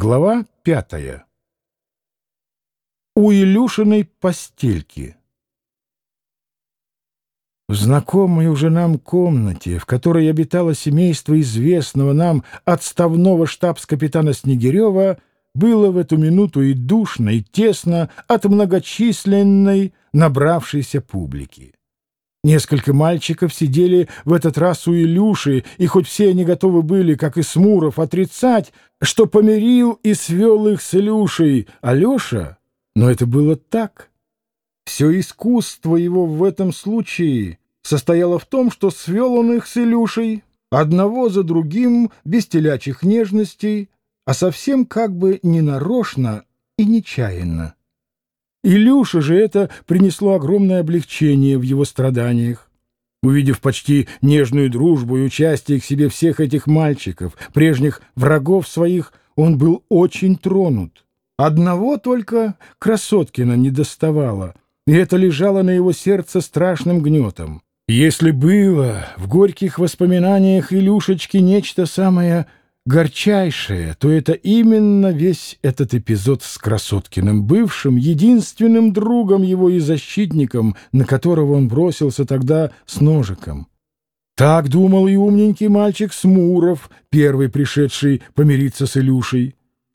Глава пятая. У Илюшиной постельки. В знакомой уже нам комнате, в которой обитало семейство известного нам отставного штабс-капитана Снегирева, было в эту минуту и душно, и тесно от многочисленной набравшейся публики. Несколько мальчиков сидели в этот раз у Илюши, и хоть все они готовы были, как и Смуров, отрицать, что помирил и свел их с Илюшей Алеша, но это было так. Все искусство его в этом случае состояло в том, что свел он их с Илюшей, одного за другим, без телячих нежностей, а совсем как бы ненарочно и нечаянно. Илюше же это принесло огромное облегчение в его страданиях. Увидев почти нежную дружбу и участие к себе всех этих мальчиков, прежних врагов своих, он был очень тронут. Одного только Красоткина не доставало, и это лежало на его сердце страшным гнетом. Если было в горьких воспоминаниях Илюшечки нечто самое горчайшее, то это именно весь этот эпизод с Красоткиным, бывшим единственным другом его и защитником, на которого он бросился тогда с ножиком. Так думал и умненький мальчик Смуров, первый пришедший помириться с Илюшей.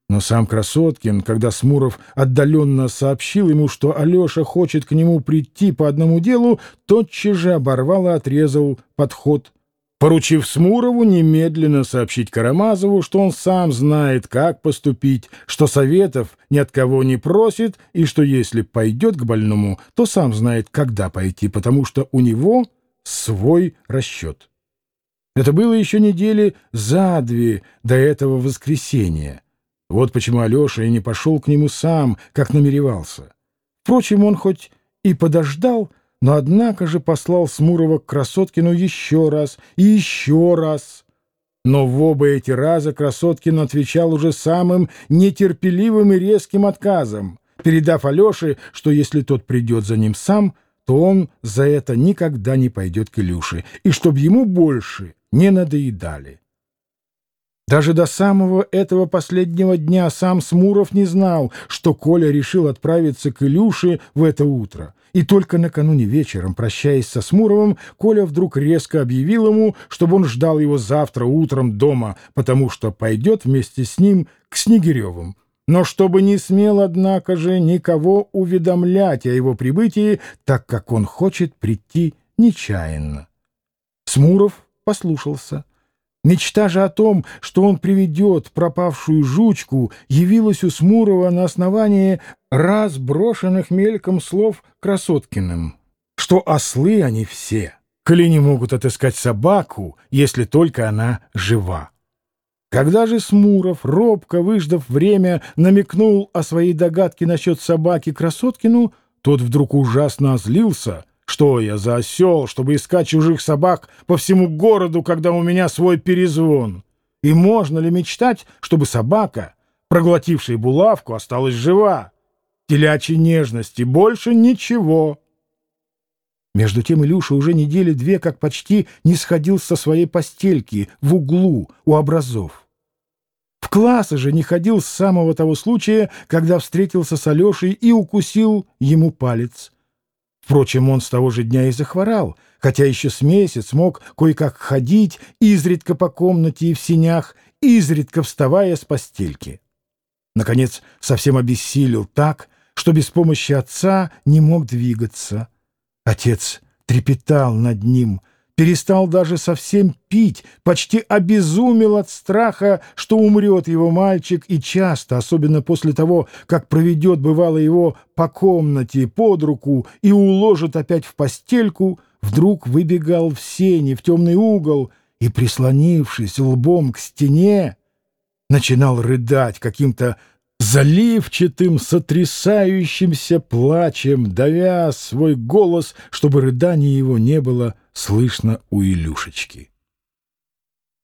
Но сам Красоткин, когда Смуров отдаленно сообщил ему, что Алеша хочет к нему прийти по одному делу, тотчас же оборвал и отрезал подход поручив Смурову немедленно сообщить Карамазову, что он сам знает, как поступить, что советов ни от кого не просит, и что если пойдет к больному, то сам знает, когда пойти, потому что у него свой расчет. Это было еще недели за две до этого воскресенья. Вот почему Алеша и не пошел к нему сам, как намеревался. Впрочем, он хоть и подождал, но однако же послал Смурова к Красоткину еще раз и еще раз. Но в оба эти раза Красоткин отвечал уже самым нетерпеливым и резким отказом, передав Алёше, что если тот придет за ним сам, то он за это никогда не пойдет к Илюше, и чтоб ему больше не надоедали. Даже до самого этого последнего дня сам Смуров не знал, что Коля решил отправиться к Илюше в это утро — и только накануне вечером, прощаясь со Смуровым, Коля вдруг резко объявил ему, чтобы он ждал его завтра утром дома, потому что пойдет вместе с ним к Снегиревым. Но чтобы не смел, однако же, никого уведомлять о его прибытии, так как он хочет прийти нечаянно. Смуров послушался. Мечта же о том, что он приведет пропавшую жучку, явилась у Смурова на основании раз брошенных мельком слов Красоткиным, что ослы они все, коли не могут отыскать собаку, если только она жива. Когда же Смуров, робко выждав время, намекнул о своей догадке насчет собаки Красоткину, тот вдруг ужасно озлился — что я за осел, чтобы искать чужих собак по всему городу, когда у меня свой перезвон? И можно ли мечтать, чтобы собака, проглотившая булавку, осталась жива? Телячьей нежности, больше ничего. Между тем Илюша уже недели две как почти не сходил со своей постельки в углу у образов. В классы же не ходил с самого того случая, когда встретился с Алешей и укусил ему палец. Впрочем, он с того же дня и захворал, хотя еще с месяц мог кое-как ходить, изредка по комнате и в синях, изредка вставая с постельки. Наконец, совсем обессилел так, что без помощи отца не мог двигаться. Отец трепетал над ним — перестал даже совсем пить, почти обезумел от страха, что умрет его мальчик, и часто, особенно после того, как проведет, бывало, его по комнате под руку и уложит опять в постельку, вдруг выбегал в сени, в темный угол и, прислонившись лбом к стене, начинал рыдать каким-то заливчатым, сотрясающимся плачем, давя свой голос, чтобы рыдание его не было слышно у Илюшечки.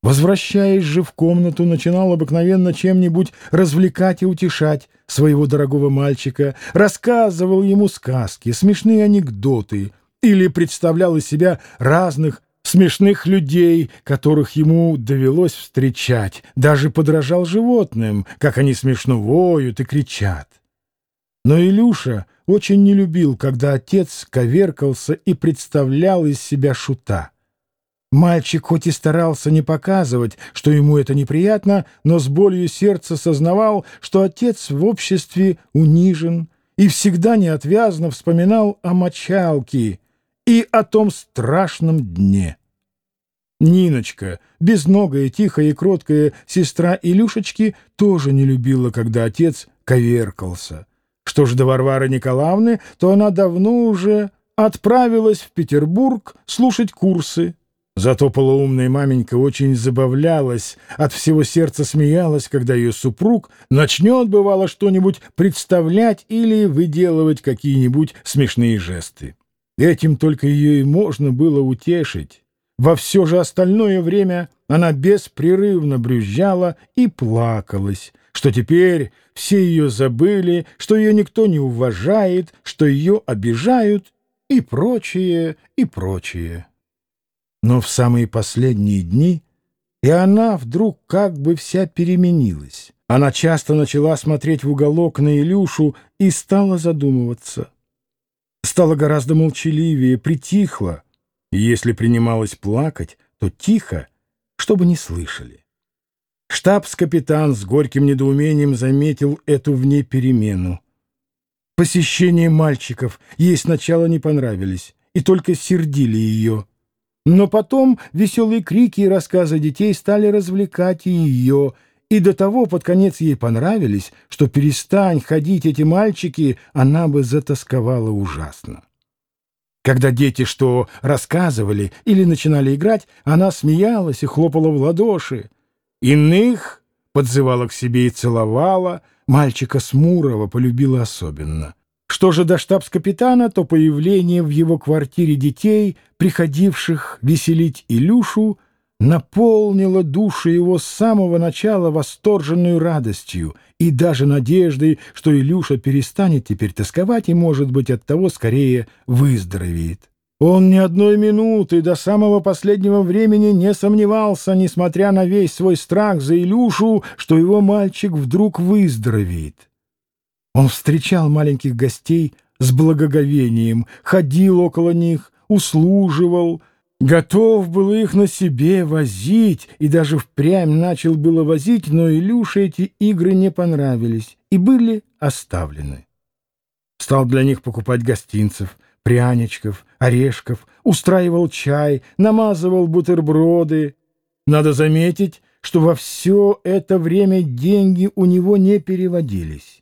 Возвращаясь же в комнату, начинал обыкновенно чем-нибудь развлекать и утешать своего дорогого мальчика, рассказывал ему сказки, смешные анекдоты или представлял из себя разных смешных людей, которых ему довелось встречать, даже подражал животным, как они смешно воют и кричат. Но Илюша очень не любил, когда отец коверкался и представлял из себя шута. Мальчик хоть и старался не показывать, что ему это неприятно, но с болью сердца сознавал, что отец в обществе унижен и всегда неотвязно вспоминал о мочалке и о том страшном дне. Ниночка, безногая, тихая и кроткая сестра Илюшечки, тоже не любила, когда отец коверкался. Что ж до Варвары Николаевны, то она давно уже отправилась в Петербург слушать курсы. Зато полуумная маменька очень забавлялась, от всего сердца смеялась, когда ее супруг начнет, бывало, что-нибудь представлять или выделывать какие-нибудь смешные жесты. Этим только ее и можно было утешить. Во все же остальное время она беспрерывно брюзжала и плакалась, что теперь все ее забыли, что ее никто не уважает, что ее обижают и прочее, и прочее. Но в самые последние дни и она вдруг как бы вся переменилась. Она часто начала смотреть в уголок на Илюшу и стала задумываться. Стала гораздо молчаливее, притихла, и если принималась плакать, то тихо, чтобы не слышали. Штабс-капитан с горьким недоумением заметил эту в ней перемену. Посещения мальчиков ей сначала не понравились и только сердили ее. Но потом веселые крики и рассказы детей стали развлекать и ее, и до того под конец ей понравились, что перестань ходить эти мальчики, она бы затасковала ужасно. Когда дети что рассказывали или начинали играть, она смеялась и хлопала в ладоши. Иных подзывала к себе и целовала, мальчика Смурова полюбила особенно. Что же до штабс-капитана, то появление в его квартире детей, приходивших веселить Илюшу, наполнило душу его с самого начала восторженной радостью и даже надеждой, что Илюша перестанет теперь тосковать и, может быть, от того скорее выздоровеет. Он ни одной минуты до самого последнего времени не сомневался, несмотря на весь свой страх за Илюшу, что его мальчик вдруг выздоровеет. Он встречал маленьких гостей с благоговением, ходил около них, услуживал, готов был их на себе возить и даже впрямь начал было возить, но Илюше эти игры не понравились и были оставлены. Стал для них покупать гостинцев — пряничков, орешков, устраивал чай, намазывал бутерброды. Надо заметить, что во все это время деньги у него не переводились.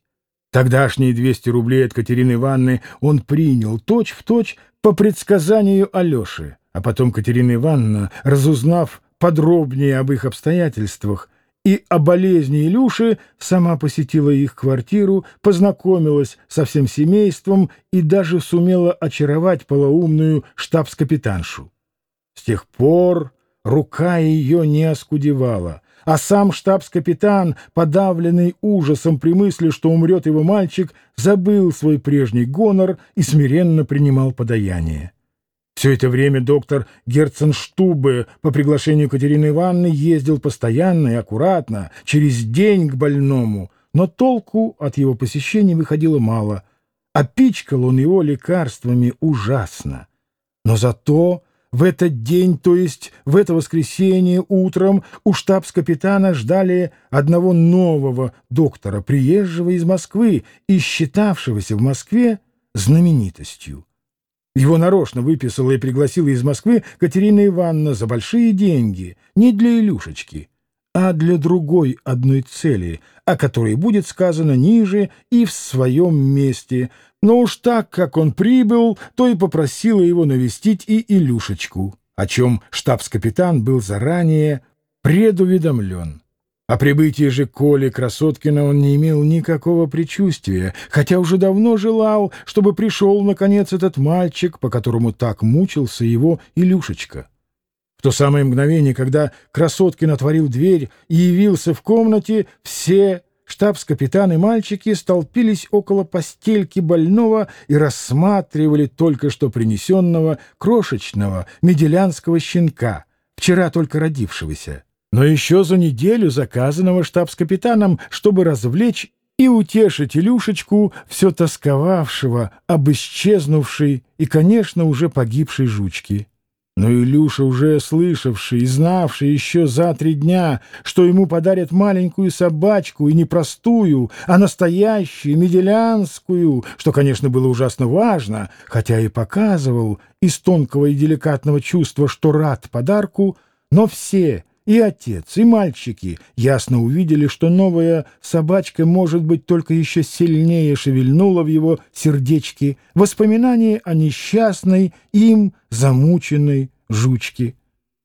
Тогдашние 200 рублей от Катерины Ивановны он принял точь-в-точь точь по предсказанию Алеши, а потом Катерина Ивановна, разузнав подробнее об их обстоятельствах, и о болезни Илюши сама посетила их квартиру, познакомилась со всем семейством и даже сумела очаровать полоумную штабс-капитаншу. С тех пор рука ее не оскудевала, а сам штабс-капитан, подавленный ужасом при мысли, что умрет его мальчик, забыл свой прежний гонор и смиренно принимал подаяние. Все это время доктор Герценштубе по приглашению Катерины Ивановны ездил постоянно и аккуратно, через день к больному, но толку от его посещений выходило мало, а пичкал он его лекарствами ужасно. Но зато в этот день, то есть в это воскресенье утром, у штабс-капитана ждали одного нового доктора, приезжего из Москвы и считавшегося в Москве знаменитостью. Его нарочно выписала и пригласила из Москвы Катерина Ивановна за большие деньги, не для Илюшечки, а для другой одной цели, о которой будет сказано ниже и в своем месте. Но уж так, как он прибыл, то и попросила его навестить и Илюшечку, о чем штабс-капитан был заранее предуведомлен. О прибытии же Коли Красоткина он не имел никакого предчувствия, хотя уже давно желал, чтобы пришел, наконец, этот мальчик, по которому так мучился его Илюшечка. В то самое мгновение, когда Красоткин отворил дверь и явился в комнате, все, штабс-капитан и мальчики столпились около постельки больного и рассматривали только что принесенного крошечного меделянского щенка, вчера только родившегося, но еще за неделю заказанного штабс-капитаном, чтобы развлечь и утешить Илюшечку, все тосковавшего об исчезнувшей и, конечно, уже погибшей жучке. Но Илюша, уже слышавший и знавший еще за три дня, что ему подарят маленькую собачку, и не простую, а настоящую, меделянскую, что, конечно, было ужасно важно, хотя и показывал из тонкого и деликатного чувства, что рад подарку, но все — и отец, и мальчики ясно увидели, что новая собачка, может быть, только еще сильнее шевельнула в его сердечке воспоминание о несчастной им замученной жучке.